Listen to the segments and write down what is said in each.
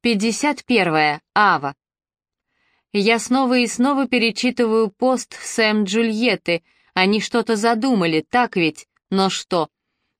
51. Ава. Я снова и снова перечитываю пост Сэм Джульетты. Они что-то задумали, так ведь? Но что?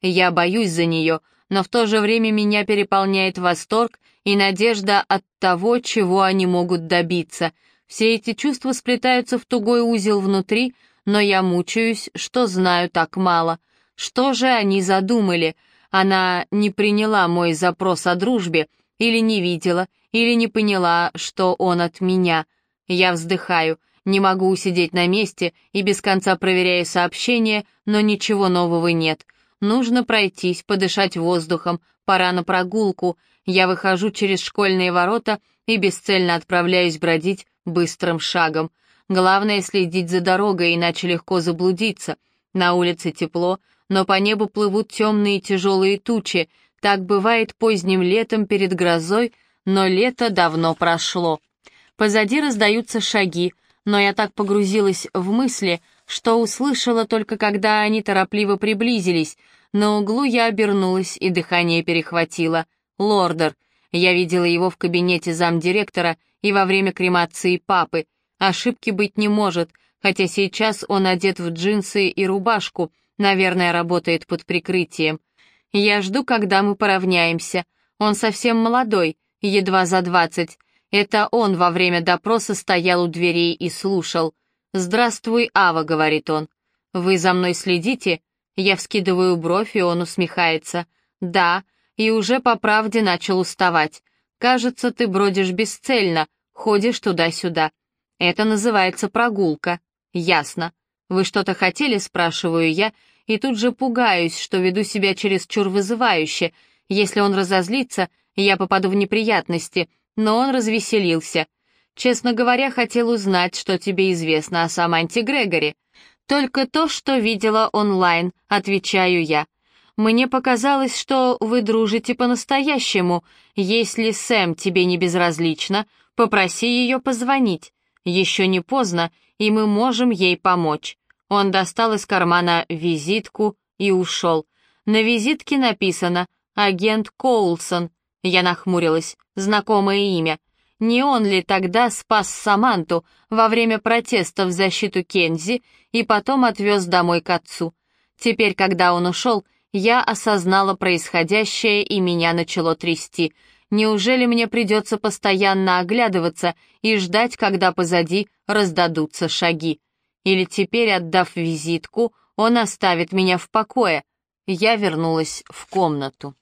Я боюсь за нее, но в то же время меня переполняет восторг и надежда от того, чего они могут добиться. Все эти чувства сплетаются в тугой узел внутри, но я мучаюсь, что знаю так мало. Что же они задумали? Она не приняла мой запрос о дружбе, или не видела, или не поняла, что он от меня. Я вздыхаю, не могу усидеть на месте и без конца проверяю сообщения, но ничего нового нет. Нужно пройтись, подышать воздухом, пора на прогулку. Я выхожу через школьные ворота и бесцельно отправляюсь бродить быстрым шагом. Главное следить за дорогой, иначе легко заблудиться. На улице тепло, но по небу плывут темные тяжелые тучи, так бывает поздним летом перед грозой, но лето давно прошло. Позади раздаются шаги, но я так погрузилась в мысли, что услышала только когда они торопливо приблизились. На углу я обернулась, и дыхание перехватило. Лордер. Я видела его в кабинете замдиректора и во время кремации папы. Ошибки быть не может, хотя сейчас он одет в джинсы и рубашку, наверное, работает под прикрытием. Я жду, когда мы поравняемся. Он совсем молодой, едва за двадцать. Это он во время допроса стоял у дверей и слушал. «Здравствуй, Ава», — говорит он. «Вы за мной следите?» Я вскидываю бровь, и он усмехается. «Да, и уже по правде начал уставать. Кажется, ты бродишь бесцельно, ходишь туда-сюда. Это называется прогулка». «Ясно. Вы что-то хотели?» — спрашиваю я, и тут же пугаюсь, что веду себя чересчур вызывающе. Если он разозлится, я попаду в неприятности, но он развеселился. Честно говоря, хотел узнать, что тебе известно о Саманте Грегори. Только то, что видела онлайн, отвечаю я. Мне показалось, что вы дружите по-настоящему. Если Сэм тебе не безразлична, попроси ее позвонить. Еще не поздно, и мы можем ей помочь. Он достал из кармана визитку и ушел. На визитке написано «Агент Коулсон». Я нахмурилась. Знакомое имя. Не он ли тогда спас Саманту во время протеста в защиту Кензи и потом отвез домой к отцу? Теперь, когда он ушел, я осознала происходящее и меня начало трясти. Неужели мне придется постоянно оглядываться и ждать, когда позади раздадутся шаги? Или теперь, отдав визитку, он оставит меня в покое. Я вернулась в комнату.